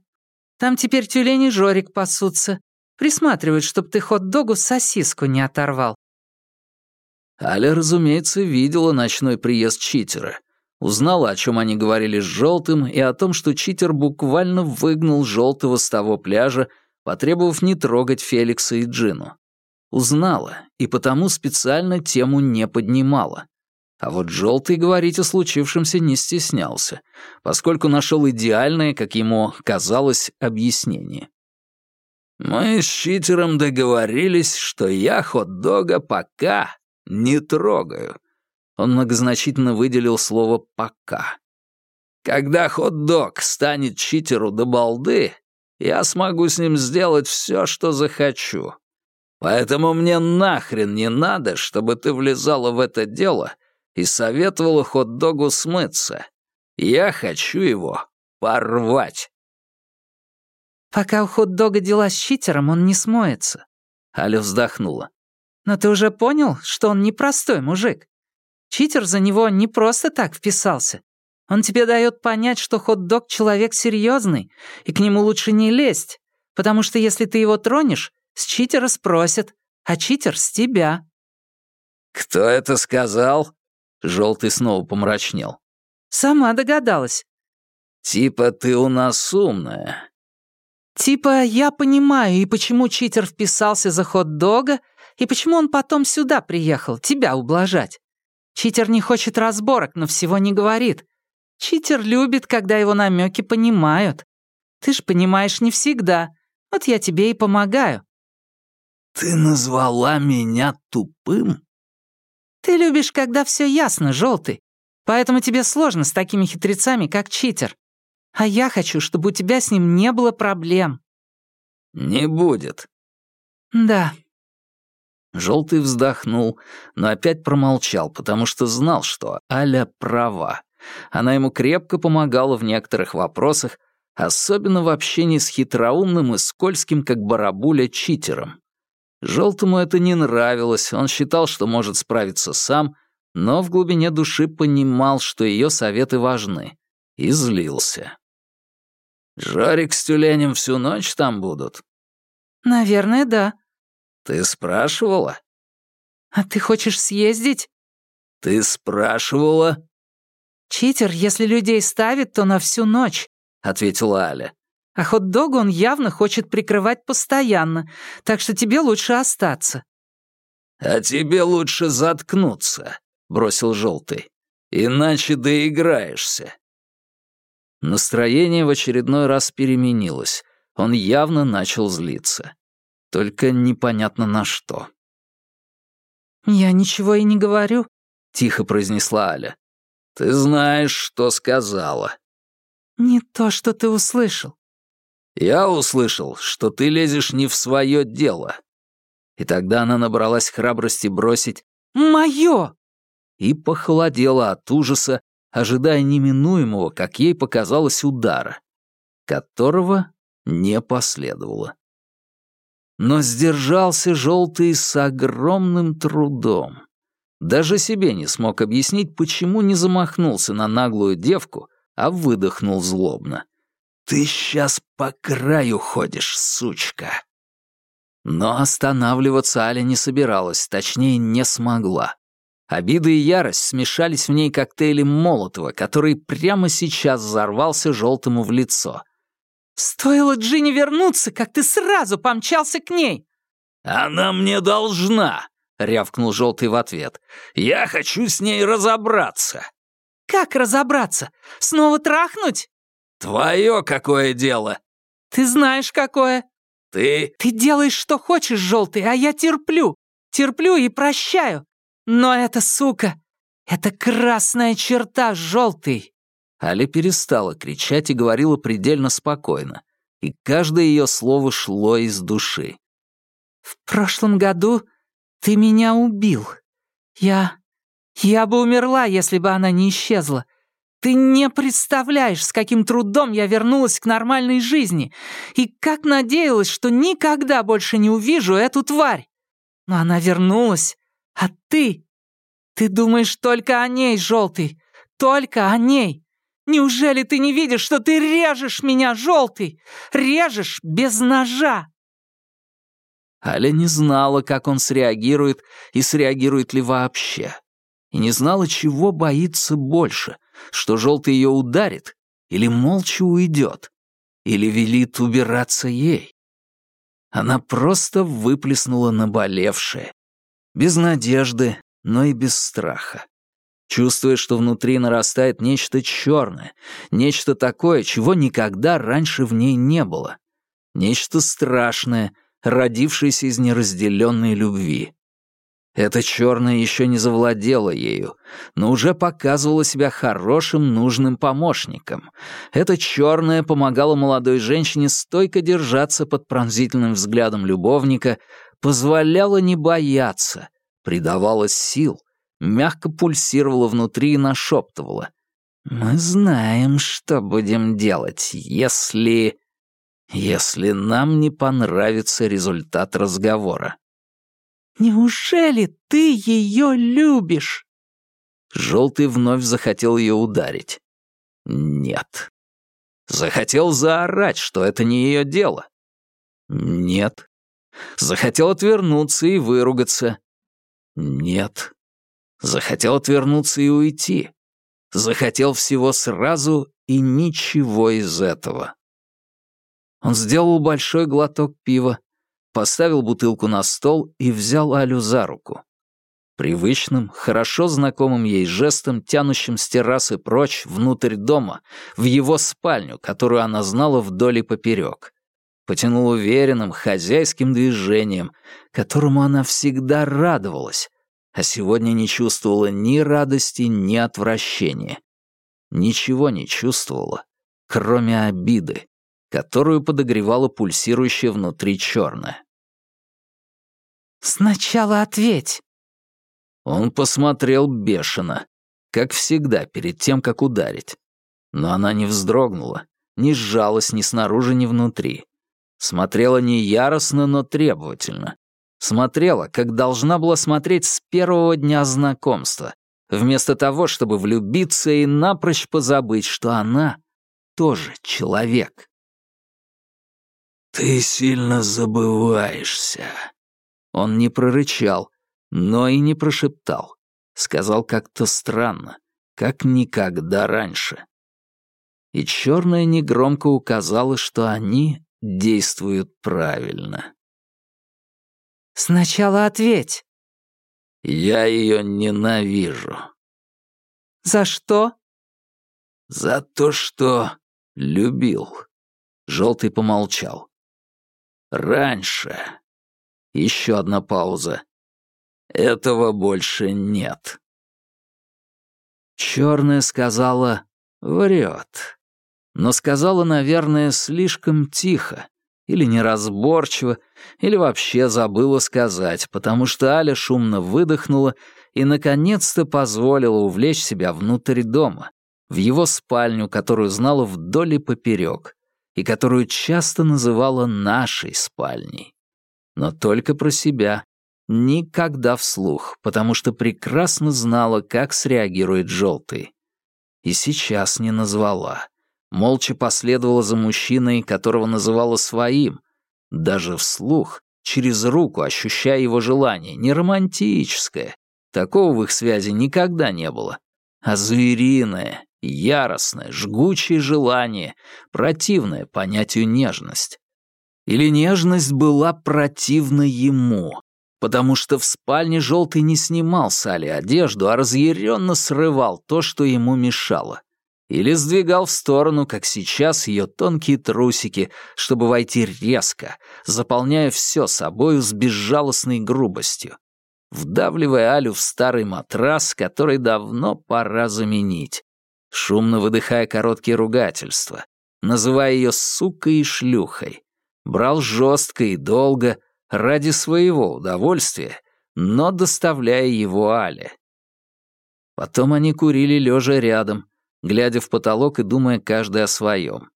Там теперь тюлень и Жорик пасутся. Присматривают, чтоб ты хот-догу сосиску не оторвал». Аля, разумеется, видела ночной приезд читера. Узнала, о чем они говорили с Желтым, и о том, что читер буквально выгнал Желтого с того пляжа, потребовав не трогать Феликса и Джину. Узнала, и потому специально тему не поднимала. А вот Желтый говорить о случившемся не стеснялся, поскольку нашел идеальное, как ему казалось, объяснение. «Мы с читером договорились, что я хот-дога пока не трогаю». Он многозначительно выделил слово «пока». «Когда хот-дог станет читеру до балды, я смогу с ним сделать все, что захочу. Поэтому мне нахрен не надо, чтобы ты влезала в это дело и советовала хот-догу смыться. Я хочу его порвать». «Пока у хот-дога дела с читером, он не смоется», — Аля вздохнула. «Но ты уже понял, что он непростой мужик? Читер за него не просто так вписался. Он тебе дает понять, что хот-дог человек серьезный, и к нему лучше не лезть, потому что если ты его тронешь, с читера спросят, а читер с тебя». «Кто это сказал?» Желтый снова помрачнел. «Сама догадалась». «Типа ты у нас умная». «Типа я понимаю, и почему читер вписался за хот-дога, и почему он потом сюда приехал, тебя ублажать. Читер не хочет разборок, но всего не говорит. Читер любит, когда его намеки понимают. Ты ж понимаешь не всегда. Вот я тебе и помогаю. «Ты назвала меня тупым?» «Ты любишь, когда все ясно, желтый. Поэтому тебе сложно с такими хитрецами, как читер. А я хочу, чтобы у тебя с ним не было проблем». «Не будет». «Да». Желтый вздохнул, но опять промолчал, потому что знал, что Аля права. Она ему крепко помогала в некоторых вопросах, особенно в общении с хитроумным и скользким, как барабуля, читером. Желтому это не нравилось, он считал, что может справиться сам, но в глубине души понимал, что ее советы важны, и злился. «Жорик с тюленем всю ночь там будут?» «Наверное, да». «Ты спрашивала?» «А ты хочешь съездить?» «Ты спрашивала?» «Читер, если людей ставит, то на всю ночь», — ответила Аля. А хот-дога он явно хочет прикрывать постоянно, так что тебе лучше остаться». «А тебе лучше заткнуться», — бросил Желтый. «Иначе доиграешься». Настроение в очередной раз переменилось. Он явно начал злиться. Только непонятно на что. «Я ничего и не говорю», — тихо произнесла Аля. «Ты знаешь, что сказала». «Не то, что ты услышал. Я услышал, что ты лезешь не в свое дело». И тогда она набралась храбрости бросить «Мое!» и похолодела от ужаса, ожидая неминуемого, как ей показалось, удара, которого не последовало. Но сдержался желтый с огромным трудом. Даже себе не смог объяснить, почему не замахнулся на наглую девку, а выдохнул злобно. «Ты сейчас по краю ходишь, сучка!» Но останавливаться Аля не собиралась, точнее, не смогла. Обида и ярость смешались в ней коктейлем Молотова, который прямо сейчас взорвался желтому в лицо. «Стоило Джинни вернуться, как ты сразу помчался к ней!» «Она мне должна!» — рявкнул Желтый в ответ. «Я хочу с ней разобраться!» «Как разобраться? Снова трахнуть?» «Твое какое дело?» «Ты знаешь, какое!» «Ты...» «Ты делаешь, что хочешь, Желтый, а я терплю. Терплю и прощаю. Но эта сука, это красная черта, Желтый!» Аля перестала кричать и говорила предельно спокойно, и каждое ее слово шло из души. «В прошлом году ты меня убил. Я... я бы умерла, если бы она не исчезла. Ты не представляешь, с каким трудом я вернулась к нормальной жизни и как надеялась, что никогда больше не увижу эту тварь. Но она вернулась, а ты... Ты думаешь только о ней, Желтый, только о ней. Неужели ты не видишь, что ты режешь меня, желтый? Режешь без ножа!» Аля не знала, как он среагирует и среагирует ли вообще. И не знала, чего боится больше, что желтый ее ударит или молча уйдет, или велит убираться ей. Она просто выплеснула наболевшее. Без надежды, но и без страха чувствуя, что внутри нарастает нечто черное, нечто такое, чего никогда раньше в ней не было, нечто страшное, родившееся из неразделенной любви. Это черное еще не завладело ею, но уже показывало себя хорошим, нужным помощником. Это черное помогало молодой женщине стойко держаться под пронзительным взглядом любовника, позволяло не бояться, придавало сил, мягко пульсировала внутри и нашептывала. «Мы знаем, что будем делать, если... если нам не понравится результат разговора». «Неужели ты ее любишь?» Желтый вновь захотел ее ударить. Нет. Захотел заорать, что это не ее дело. Нет. Захотел отвернуться и выругаться. Нет. Захотел отвернуться и уйти. Захотел всего сразу и ничего из этого. Он сделал большой глоток пива, поставил бутылку на стол и взял Алю за руку. Привычным, хорошо знакомым ей жестом, тянущим с террасы прочь, внутрь дома, в его спальню, которую она знала вдоль и поперек. Потянул уверенным, хозяйским движением, которому она всегда радовалась, а сегодня не чувствовала ни радости, ни отвращения. Ничего не чувствовала, кроме обиды, которую подогревала пульсирующая внутри черная. «Сначала ответь!» Он посмотрел бешено, как всегда перед тем, как ударить. Но она не вздрогнула, не сжалась ни снаружи, ни внутри. Смотрела не яростно, но требовательно, Смотрела, как должна была смотреть с первого дня знакомства, вместо того, чтобы влюбиться и напрочь позабыть, что она тоже человек. «Ты сильно забываешься». Он не прорычал, но и не прошептал. Сказал как-то странно, как никогда раньше. И черная негромко указала, что они действуют правильно. «Сначала ответь». «Я ее ненавижу». «За что?» «За то, что любил». Желтый помолчал. «Раньше». Еще одна пауза. «Этого больше нет». Черная сказала «врет». Но сказала, наверное, слишком тихо, или неразборчиво, или вообще забыла сказать, потому что Аля шумно выдохнула и, наконец-то, позволила увлечь себя внутрь дома, в его спальню, которую знала вдоль и поперек, и которую часто называла нашей спальней. Но только про себя, никогда вслух, потому что прекрасно знала, как среагирует желтый. И сейчас не назвала молча последовала за мужчиной, которого называла своим, даже вслух, через руку ощущая его желание, не романтическое, такого в их связи никогда не было, а звериное, Яростное, жгучее желание, противное понятию нежность. Или нежность была противна ему, потому что в спальне Желтый не снимал с Али одежду, а разъяренно срывал то, что ему мешало. Или сдвигал в сторону, как сейчас, ее тонкие трусики, чтобы войти резко, заполняя все собою с безжалостной грубостью, вдавливая Алю в старый матрас, который давно пора заменить, шумно выдыхая короткие ругательства, называя ее сукой и шлюхой. Брал жестко и долго, ради своего удовольствия, но доставляя его Але. Потом они курили лежа рядом, глядя в потолок и думая каждый о своем.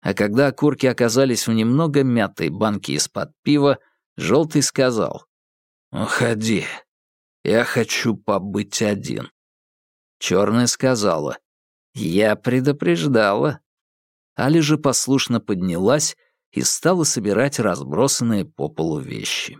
А когда окурки оказались в немного мятой банке из-под пива, Желтый сказал, «Уходи, я хочу побыть один». Черная сказала, «Я предупреждала». Али же послушно поднялась и стала собирать разбросанные по полу вещи.